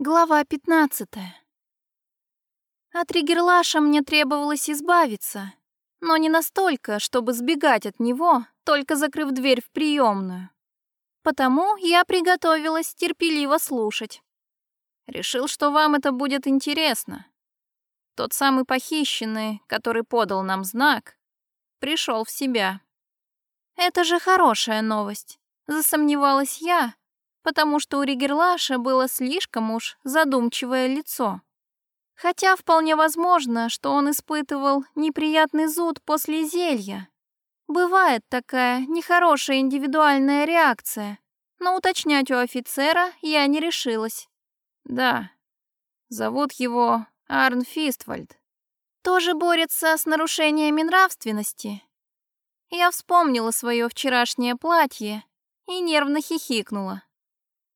Глава 15. От Ригерлаша мне требовалось избавиться, но не настолько, чтобы сбегать от него, только закрыв дверь в приемную. Потому я приготовилась терпеливо слушать. Решил, что вам это будет интересно. Тот самый похищенный, который подал нам знак, пришел в себя. Это же хорошая новость, засомневалась я, потому что у Ригерлаша было слишком уж задумчивое лицо. Хотя вполне возможно, что он испытывал неприятный зуд после зелья. Бывает такая нехорошая индивидуальная реакция, но уточнять у офицера я не решилась. Да, зовут его Арн Фиствальд. Тоже борется с нарушениями нравственности. Я вспомнила свое вчерашнее платье и нервно хихикнула.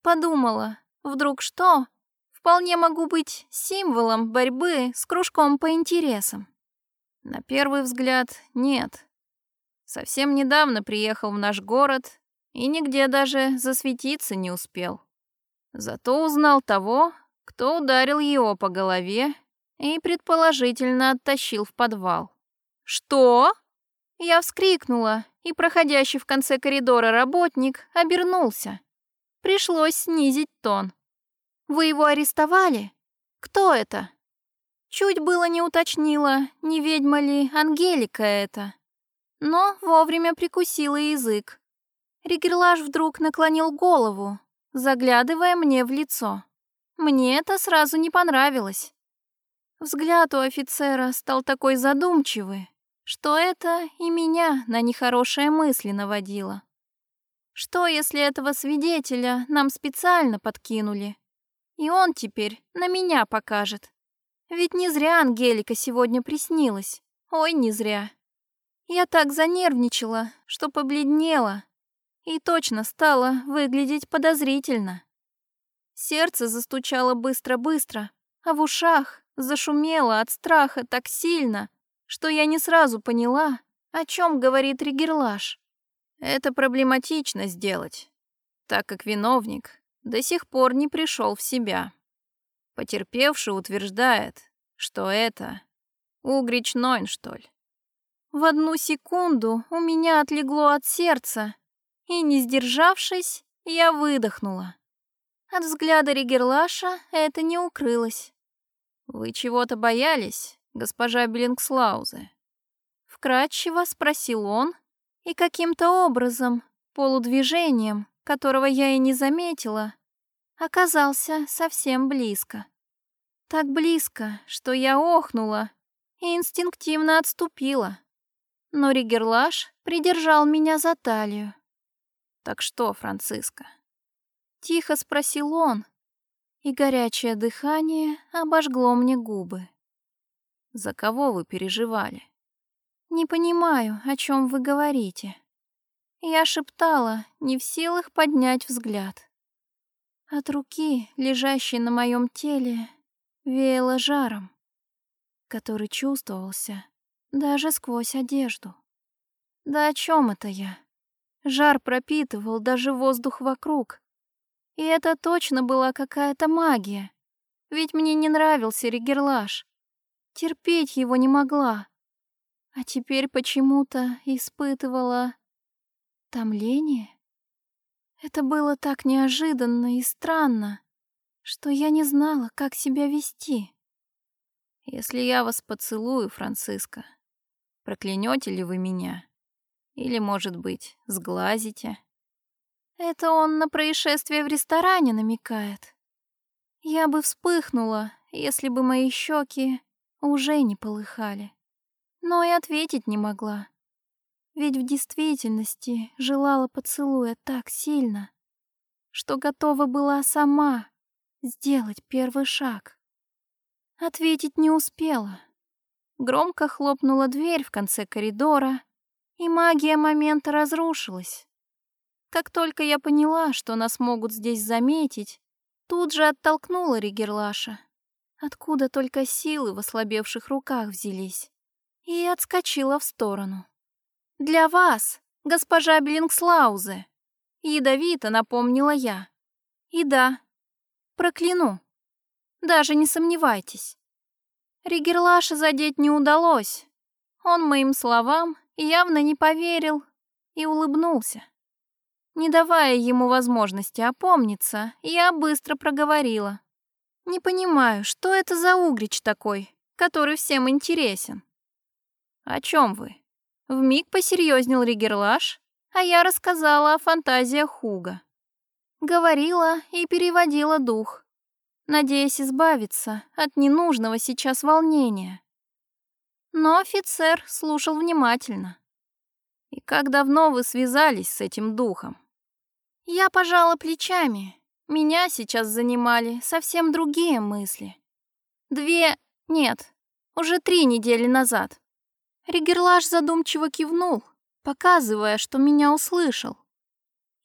Подумала, вдруг что? Вполне могу быть символом борьбы с кружком по интересам. На первый взгляд, нет. Совсем недавно приехал в наш город и нигде даже засветиться не успел. Зато узнал того, кто ударил его по голове и предположительно оттащил в подвал. «Что?» Я вскрикнула, и проходящий в конце коридора работник обернулся. Пришлось снизить тон. «Вы его арестовали? Кто это?» Чуть было не уточнила, не ведьма ли Ангелика это. Но вовремя прикусила язык. Ригерлаж вдруг наклонил голову, заглядывая мне в лицо. Мне это сразу не понравилось. Взгляд у офицера стал такой задумчивый, что это и меня на нехорошие мысли наводило. Что, если этого свидетеля нам специально подкинули? И он теперь на меня покажет. Ведь не зря Ангелика сегодня приснилась. Ой, не зря. Я так занервничала, что побледнела. И точно стала выглядеть подозрительно. Сердце застучало быстро-быстро, а в ушах зашумело от страха так сильно, что я не сразу поняла, о чем говорит Ригерлаш. Это проблематично сделать, так как виновник до сих пор не пришел в себя. Потерпевший утверждает, что это Угрич Нойнштоль. В одну секунду у меня отлегло от сердца, и, не сдержавшись, я выдохнула. От взгляда Ригерлаша это не укрылось. «Вы чего-то боялись, госпожа Беллингслаузе?» Вкратчиво спросил он, и каким-то образом, полудвижением, которого я и не заметила, оказался совсем близко. Так близко, что я охнула и инстинктивно отступила. Но Ригерлаш придержал меня за талию. «Так что, Франциска?» Тихо спросил он, и горячее дыхание обожгло мне губы. «За кого вы переживали?» «Не понимаю, о чем вы говорите». Я шептала, не в силах поднять взгляд. От руки, лежащей на моем теле, веяло жаром, который чувствовался даже сквозь одежду. Да о чем это я? Жар пропитывал даже воздух вокруг. И это точно была какая-то магия. Ведь мне не нравился Ригерлаш. Терпеть его не могла. А теперь почему-то испытывала томление. Это было так неожиданно и странно, что я не знала, как себя вести. Если я вас поцелую, Франциска, проклянете ли вы меня? Или, может быть, сглазите? Это он на происшествие в ресторане намекает. Я бы вспыхнула, если бы мои щеки уже не полыхали но и ответить не могла. Ведь в действительности желала поцелуя так сильно, что готова была сама сделать первый шаг. Ответить не успела. Громко хлопнула дверь в конце коридора, и магия момента разрушилась. Как только я поняла, что нас могут здесь заметить, тут же оттолкнула Ригерлаша. Откуда только силы в ослабевших руках взялись и отскочила в сторону. «Для вас, госпожа Беллингслаузе!» Ядовито напомнила я. «И да, прокляну!» Даже не сомневайтесь. Ригерлаша задеть не удалось. Он моим словам явно не поверил и улыбнулся. Не давая ему возможности опомниться, я быстро проговорила. «Не понимаю, что это за угрич такой, который всем интересен?» «О чем вы?» Вмиг посерьезнел Ригерлаш, а я рассказала о фантазиях Хуга. Говорила и переводила дух, надеясь избавиться от ненужного сейчас волнения. Но офицер слушал внимательно. «И как давно вы связались с этим духом?» Я пожала плечами. Меня сейчас занимали совсем другие мысли. Две... нет, уже три недели назад. Ригерлаш задумчиво кивнул, показывая, что меня услышал.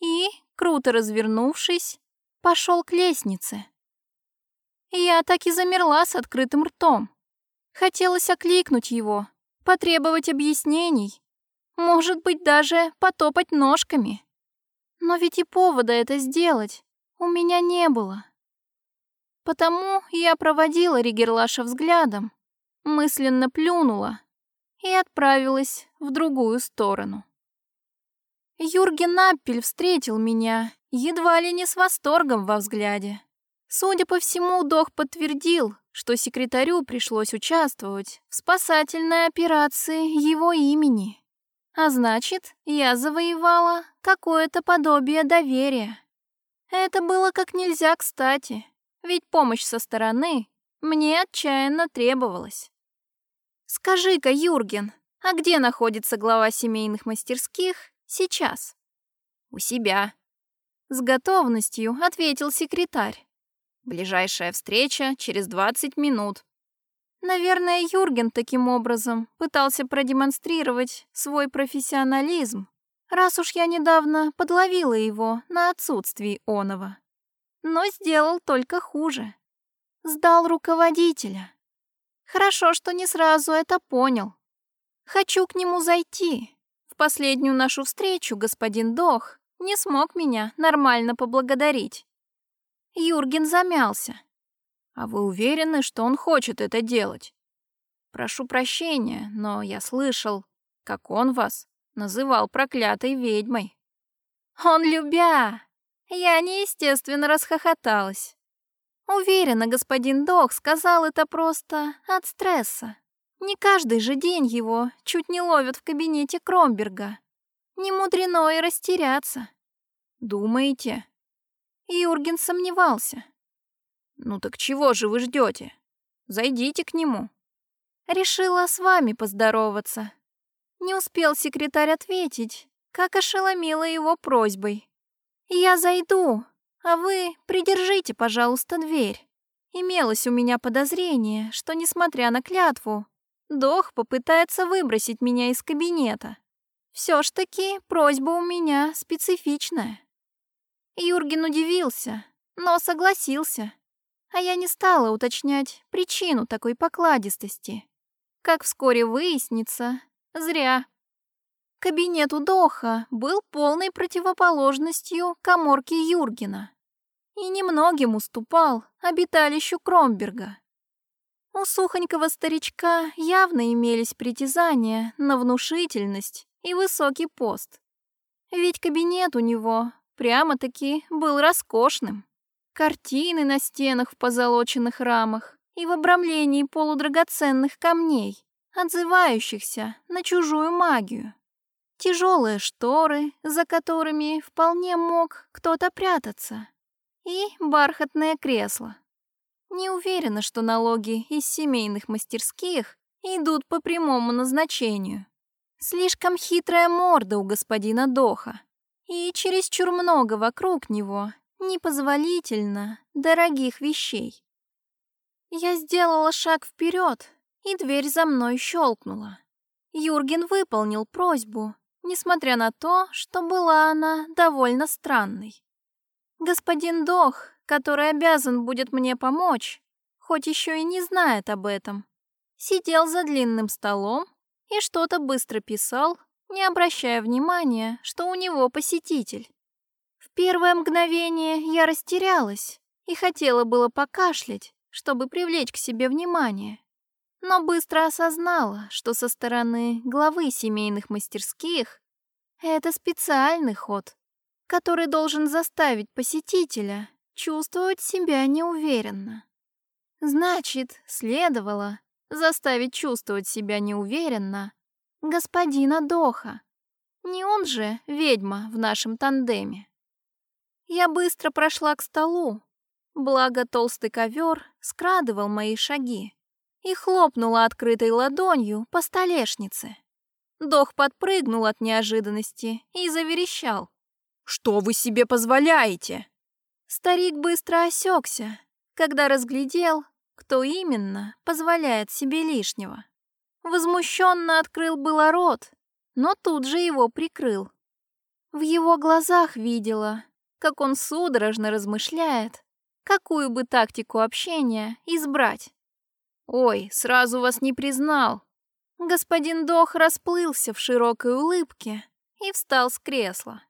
И, круто развернувшись, пошел к лестнице. Я так и замерла с открытым ртом. Хотелось окликнуть его, потребовать объяснений, может быть, даже потопать ножками. Но ведь и повода это сделать у меня не было. Потому я проводила Ригерлаша взглядом, мысленно плюнула и отправилась в другую сторону. Юрген Аппель встретил меня едва ли не с восторгом во взгляде. Судя по всему, Дох подтвердил, что секретарю пришлось участвовать в спасательной операции его имени. А значит, я завоевала какое-то подобие доверия. Это было как нельзя кстати, ведь помощь со стороны мне отчаянно требовалась. «Скажи-ка, Юрген, а где находится глава семейных мастерских сейчас?» «У себя», — с готовностью ответил секретарь. «Ближайшая встреча через 20 минут. Наверное, Юрген таким образом пытался продемонстрировать свой профессионализм, раз уж я недавно подловила его на отсутствии оного. Но сделал только хуже. Сдал руководителя. Хорошо, что не сразу это понял. Хочу к нему зайти. В последнюю нашу встречу господин Дох не смог меня нормально поблагодарить. Юрген замялся. А вы уверены, что он хочет это делать? Прошу прощения, но я слышал, как он вас называл проклятой ведьмой. Он любя. Я неестественно расхохоталась. Уверена, господин Док сказал это просто от стресса. Не каждый же день его чуть не ловят в кабинете Кромберга. Не мудрено и растеряться. Думаете? Юрген сомневался. «Ну так чего же вы ждете? Зайдите к нему». «Решила с вами поздороваться». Не успел секретарь ответить, как ошеломила его просьбой. «Я зайду, а вы придержите, пожалуйста, дверь». Имелось у меня подозрение, что, несмотря на клятву, Дох попытается выбросить меня из кабинета. Все ж таки просьба у меня специфичная. Юрген удивился, но согласился а я не стала уточнять причину такой покладистости. Как вскоре выяснится, зря. Кабинет у Доха был полной противоположностью коморке Юргена и немногим уступал обиталищу Кромберга. У сухонького старичка явно имелись притязания на внушительность и высокий пост. Ведь кабинет у него прямо-таки был роскошным. Картины на стенах в позолоченных рамах и в обрамлении полудрагоценных камней, отзывающихся на чужую магию. Тяжелые шторы, за которыми вполне мог кто-то прятаться. И бархатное кресло. Не уверена, что налоги из семейных мастерских идут по прямому назначению. Слишком хитрая морда у господина Доха. И чересчур много вокруг него непозволительно дорогих вещей. Я сделала шаг вперед, и дверь за мной щелкнула. Юрген выполнил просьбу, несмотря на то, что была она довольно странной. Господин Дох, который обязан будет мне помочь, хоть еще и не знает об этом, сидел за длинным столом и что-то быстро писал, не обращая внимания, что у него посетитель. Первое мгновение я растерялась и хотела было покашлять, чтобы привлечь к себе внимание, но быстро осознала, что со стороны главы семейных мастерских это специальный ход, который должен заставить посетителя чувствовать себя неуверенно. Значит, следовало заставить чувствовать себя неуверенно господина Доха. Не он же ведьма в нашем тандеме. Я быстро прошла к столу, благо толстый ковер скрадывал мои шаги, и хлопнула открытой ладонью по столешнице. Дох подпрыгнул от неожиданности и заверещал. «Что вы себе позволяете?» Старик быстро осекся, когда разглядел, кто именно позволяет себе лишнего. Возмущенно открыл было рот, но тут же его прикрыл. В его глазах видела, как он судорожно размышляет, какую бы тактику общения избрать. «Ой, сразу вас не признал!» Господин Дох расплылся в широкой улыбке и встал с кресла.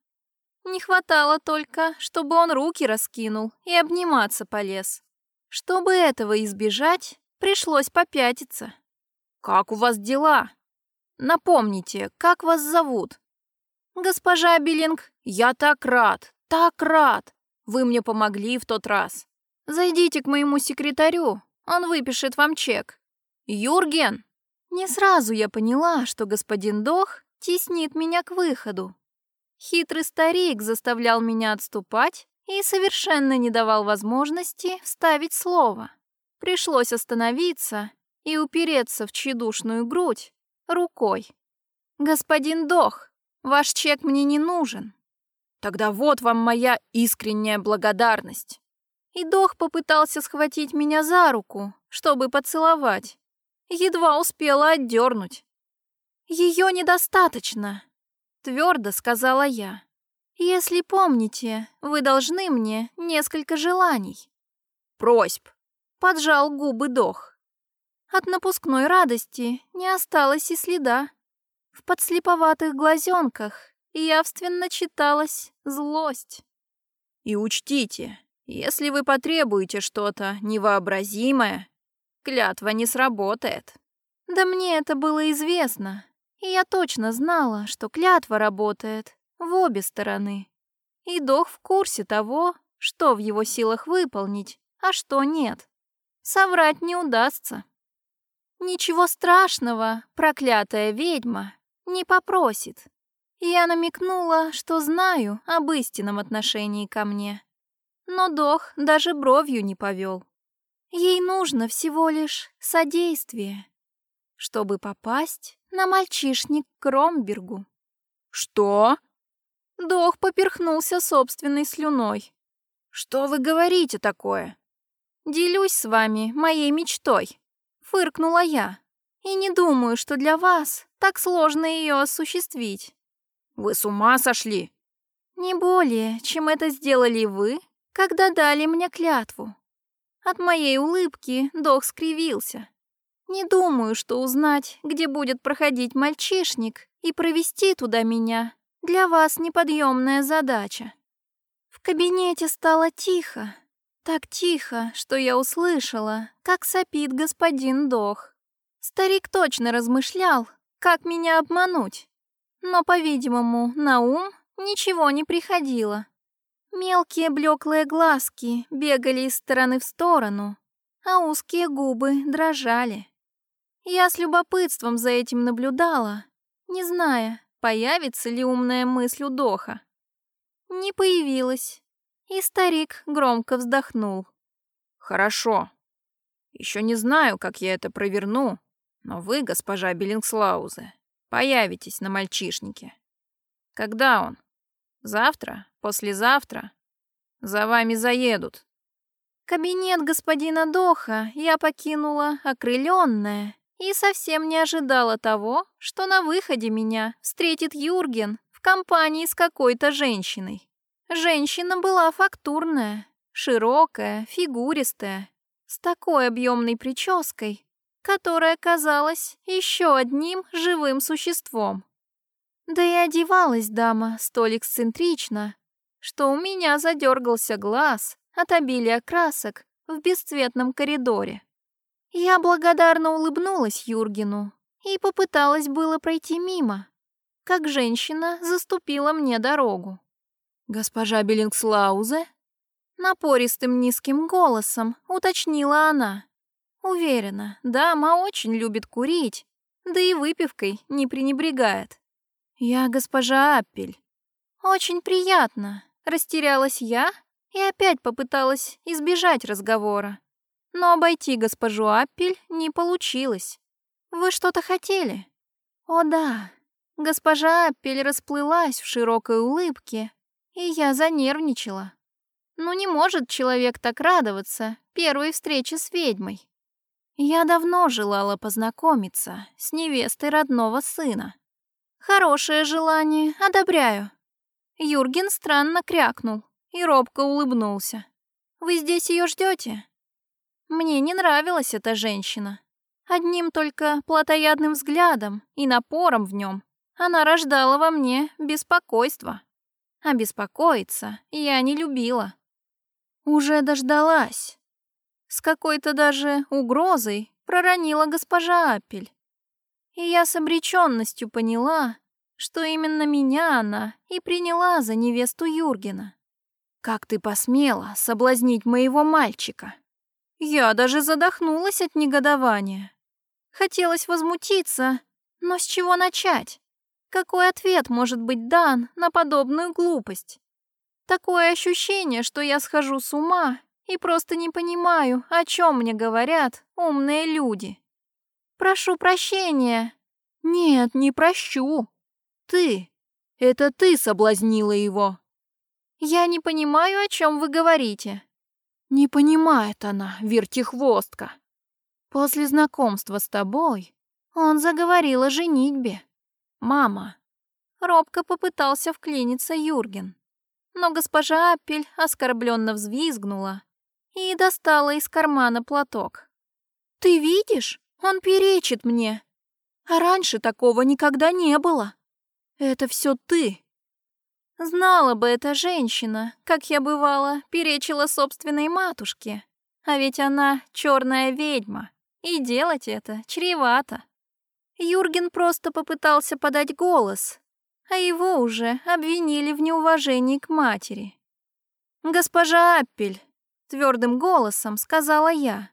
Не хватало только, чтобы он руки раскинул и обниматься полез. Чтобы этого избежать, пришлось попятиться. «Как у вас дела? Напомните, как вас зовут?» «Госпожа Биллинг, я так рад, так рад! Вы мне помогли в тот раз. Зайдите к моему секретарю, он выпишет вам чек. Юрген!» Не сразу я поняла, что господин Дох теснит меня к выходу. Хитрый старик заставлял меня отступать и совершенно не давал возможности вставить слово. Пришлось остановиться и упереться в тщедушную грудь рукой. «Господин Дох, ваш чек мне не нужен». «Тогда вот вам моя искренняя благодарность». И Дох попытался схватить меня за руку, чтобы поцеловать. Едва успела отдернуть. «Ее недостаточно», — твердо сказала я. «Если помните, вы должны мне несколько желаний». «Просьб», — поджал губы Дох. От напускной радости не осталось и следа. В подслеповатых глазенках явственно читалась злость. «И учтите, если вы потребуете что-то невообразимое, клятва не сработает». Да мне это было известно, и я точно знала, что клятва работает в обе стороны. И Дох в курсе того, что в его силах выполнить, а что нет. Соврать не удастся. Ничего страшного, проклятая ведьма, не попросит. Я намекнула, что знаю об истинном отношении ко мне но Дох даже бровью не повел. Ей нужно всего лишь содействие, чтобы попасть на мальчишник Кромбергу. «Что?» Дох поперхнулся собственной слюной. «Что вы говорите такое?» «Делюсь с вами моей мечтой», — фыркнула я. «И не думаю, что для вас так сложно ее осуществить». «Вы с ума сошли?» «Не более, чем это сделали вы когда дали мне клятву. От моей улыбки Дох скривился. Не думаю, что узнать, где будет проходить мальчишник, и провести туда меня для вас неподъемная задача. В кабинете стало тихо, так тихо, что я услышала, как сопит господин Дох. Старик точно размышлял, как меня обмануть, но, по-видимому, на ум ничего не приходило. Мелкие блеклые глазки бегали из стороны в сторону, а узкие губы дрожали. Я с любопытством за этим наблюдала, не зная, появится ли умная мысль у Доха. Не появилась, и старик громко вздохнул. «Хорошо. Еще не знаю, как я это проверну, но вы, госпожа Беллингслаузе, появитесь на мальчишнике. Когда он? Завтра? Послезавтра? За вами заедут. Кабинет господина Доха я покинула окрыленная и совсем не ожидала того, что на выходе меня встретит Юрген в компании с какой-то женщиной. Женщина была фактурная, широкая, фигуристая, с такой объемной прической, которая казалась еще одним живым существом. Да и одевалась дама столь эксцентрично, что у меня задергался глаз от обилия красок в бесцветном коридоре. Я благодарно улыбнулась Юргену и попыталась было пройти мимо, как женщина заступила мне дорогу. «Госпожа Беллингслаузе?» Напористым низким голосом уточнила она. Уверена, дама очень любит курить, да и выпивкой не пренебрегает. «Я госпожа Аппель». «Очень приятно», — растерялась я и опять попыталась избежать разговора. Но обойти госпожу Аппель не получилось. «Вы что-то хотели?» «О да». Госпожа Аппель расплылась в широкой улыбке, и я занервничала. Ну не может человек так радоваться первой встрече с ведьмой. Я давно желала познакомиться с невестой родного сына. Хорошее желание, одобряю. Юрген странно крякнул и робко улыбнулся. Вы здесь ее ждете? Мне не нравилась эта женщина. Одним только плотоядным взглядом и напором в нем она рождала во мне беспокойство. А беспокоиться я не любила. Уже дождалась. С какой-то даже угрозой проронила госпожа Апель. И я с обреченностью поняла, что именно меня она и приняла за невесту Юргена. «Как ты посмела соблазнить моего мальчика?» Я даже задохнулась от негодования. Хотелось возмутиться, но с чего начать? Какой ответ может быть дан на подобную глупость? Такое ощущение, что я схожу с ума и просто не понимаю, о чем мне говорят умные люди. Прошу прощения. Нет, не прощу. Ты. Это ты соблазнила его. Я не понимаю, о чем вы говорите. Не понимает она, вертихвостка. После знакомства с тобой он заговорил о женитьбе. Мама. Робко попытался вклиниться Юрген но госпожа Аппель оскорбленно взвизгнула и достала из кармана платок. «Ты видишь? Он перечит мне. А раньше такого никогда не было. Это все ты». Знала бы эта женщина, как я бывала, перечила собственной матушке. А ведь она черная ведьма, и делать это чревато. Юрген просто попытался подать голос, а его уже обвинили в неуважении к матери. «Госпожа Аппель», — твердым голосом сказала я.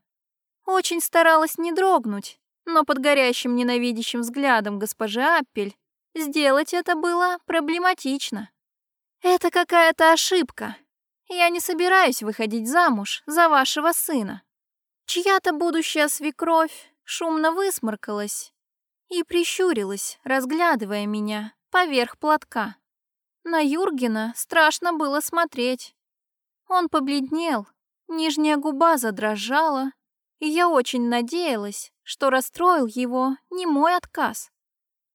Очень старалась не дрогнуть, но под горящим ненавидящим взглядом госпожи Аппель сделать это было проблематично. «Это какая-то ошибка. Я не собираюсь выходить замуж за вашего сына». Чья-то будущая свекровь шумно высморкалась и прищурилась, разглядывая меня поверх платка. На Юргена страшно было смотреть. Он побледнел, нижняя губа задрожала, и я очень надеялась, что расстроил его не мой отказ.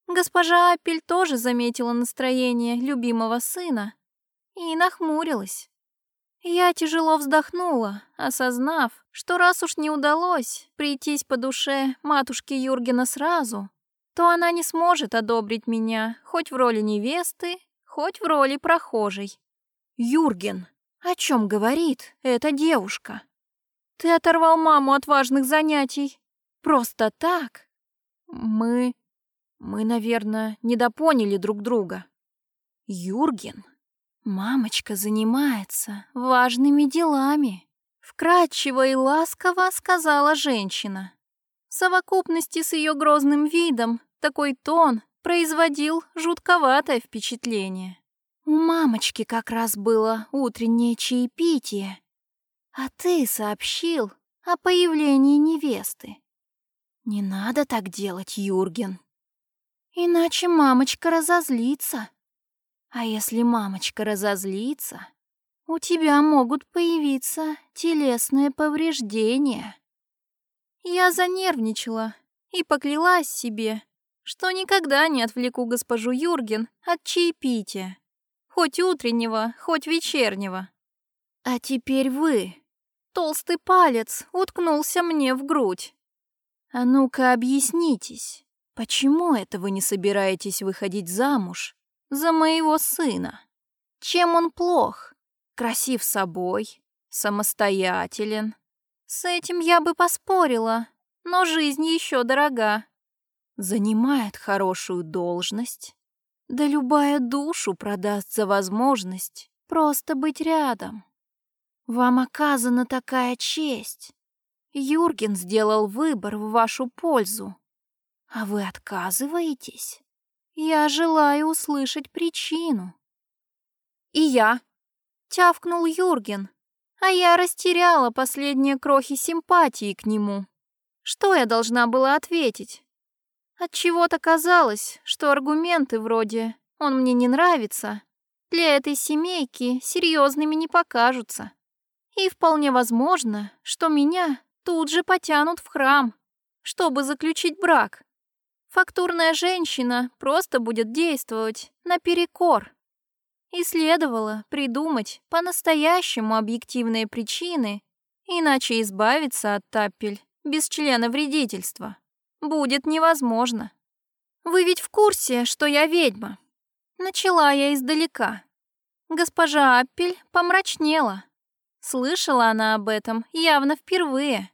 Госпожа Апель тоже заметила настроение любимого сына и нахмурилась. Я тяжело вздохнула, осознав, что раз уж не удалось прийтись по душе матушке Юргена сразу, то она не сможет одобрить меня хоть в роли невесты, хоть в роли прохожей. Юрген, о чем говорит эта девушка? Ты оторвал маму от важных занятий. Просто так? Мы... мы, наверное, недопоняли друг друга. Юрген, мамочка занимается важными делами. Вкрадчиво и ласково сказала женщина. В совокупности с ее грозным видом такой тон производил жутковатое впечатление. У мамочки как раз было утреннее чаепитие, а ты сообщил о появлении невесты. Не надо так делать, Юрген. Иначе мамочка разозлится. А если мамочка разозлится, у тебя могут появиться телесные повреждения. Я занервничала и поклялась себе, что никогда не отвлеку госпожу Юрген от чаепития, хоть утреннего, хоть вечернего. А теперь вы. Толстый палец уткнулся мне в грудь. А ну-ка объяснитесь, почему это вы не собираетесь выходить замуж за моего сына? Чем он плох? Красив собой, самостоятелен, С этим я бы поспорила, но жизнь еще дорога. Занимает хорошую должность, да любая душу продаст за возможность просто быть рядом. Вам оказана такая честь. Юрген сделал выбор в вашу пользу, а вы отказываетесь? Я желаю услышать причину. И я. Тявкнул Юрген, а я растеряла последние крохи симпатии к нему. Что я должна была ответить? От чего-то казалось, что аргументы вроде «он мне не нравится» для этой семейки серьезными не покажутся. И вполне возможно, что меня тут же потянут в храм, чтобы заключить брак. Фактурная женщина просто будет действовать наперекор. И следовало придумать по-настоящему объективные причины, иначе избавиться от тапель без члена вредительства будет невозможно. Вы ведь в курсе, что я ведьма? Начала я издалека. Госпожа Аппель помрачнела. Слышала она об этом явно впервые.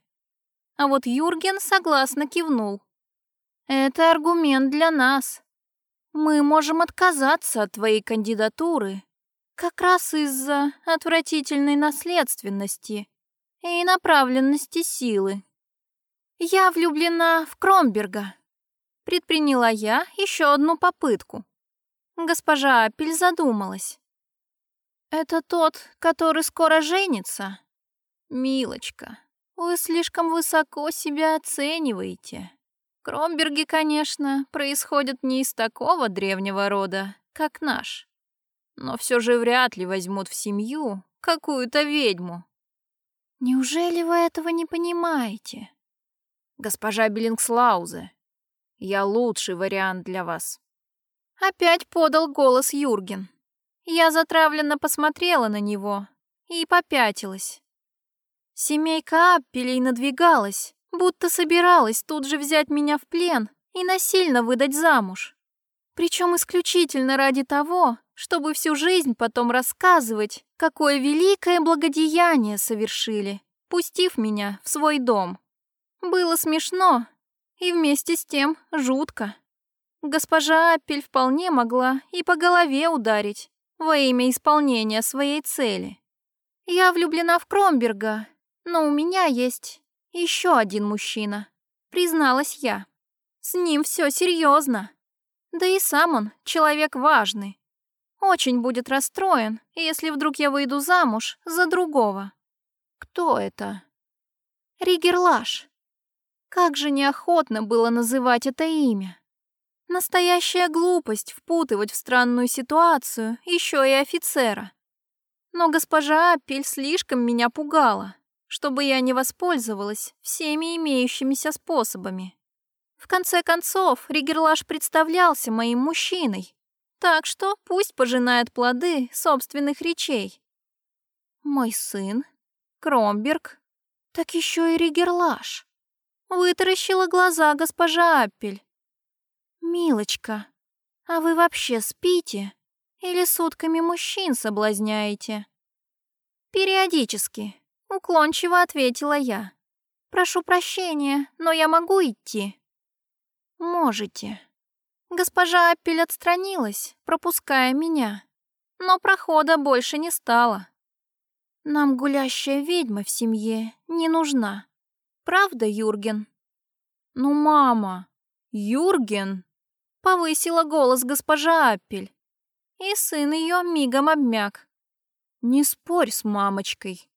А вот Юрген согласно кивнул. Это аргумент для нас. Мы можем отказаться от твоей кандидатуры как раз из-за отвратительной наследственности и направленности силы. Я влюблена в Кромберга. Предприняла я еще одну попытку. Госпожа Апель задумалась. Это тот, который скоро женится? Милочка, вы слишком высоко себя оцениваете. Кромберги, конечно, происходят не из такого древнего рода, как наш. Но все же вряд ли возьмут в семью какую-то ведьму. Неужели вы этого не понимаете? Госпожа Беллингслаузе, я лучший вариант для вас. Опять подал голос Юрген. Я затравленно посмотрела на него и попятилась. Семейка Аппелей надвигалась, будто собиралась тут же взять меня в плен и насильно выдать замуж. Причем исключительно ради того, чтобы всю жизнь потом рассказывать, какое великое благодеяние совершили, пустив меня в свой дом. Было смешно и вместе с тем жутко. Госпожа Аппель вполне могла и по голове ударить, во имя исполнения своей цели. Я влюблена в Кромберга, но у меня есть еще один мужчина, призналась я. С ним все серьезно. Да и сам он человек важный. Очень будет расстроен, если вдруг я выйду замуж за другого. Кто это? Ригерлаш. Как же неохотно было называть это имя. Настоящая глупость впутывать в странную ситуацию еще и офицера. Но госпожа Аппель слишком меня пугала, чтобы я не воспользовалась всеми имеющимися способами. В конце концов, Ригерлаш представлялся моим мужчиной, так что пусть пожинает плоды собственных речей. Мой сын, Кромберг, так еще и Ригерлаш. Вытаращила глаза госпожа Аппель. «Милочка, а вы вообще спите? Или сутками мужчин соблазняете?» «Периодически», — уклончиво ответила я. «Прошу прощения, но я могу идти?» «Можете». Госпожа Аппель отстранилась, пропуская меня, но прохода больше не стало. Нам гулящая ведьма в семье не нужна. Правда, Юрген? Ну, мама, Юрген повысила голос госпожа Аппель, и сын ее мигом обмяк. «Не спорь с мамочкой».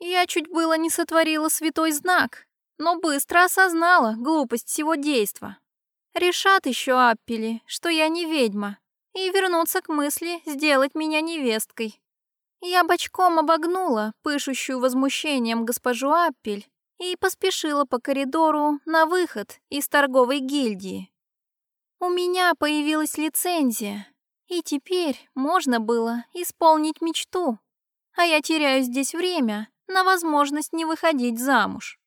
Я чуть было не сотворила святой знак, но быстро осознала глупость всего действа. Решат еще Аппели, что я не ведьма, и вернутся к мысли сделать меня невесткой. Я бочком обогнула пышущую возмущением госпожу Аппель и поспешила по коридору на выход из торговой гильдии. У меня появилась лицензия, и теперь можно было исполнить мечту. А я теряю здесь время на возможность не выходить замуж.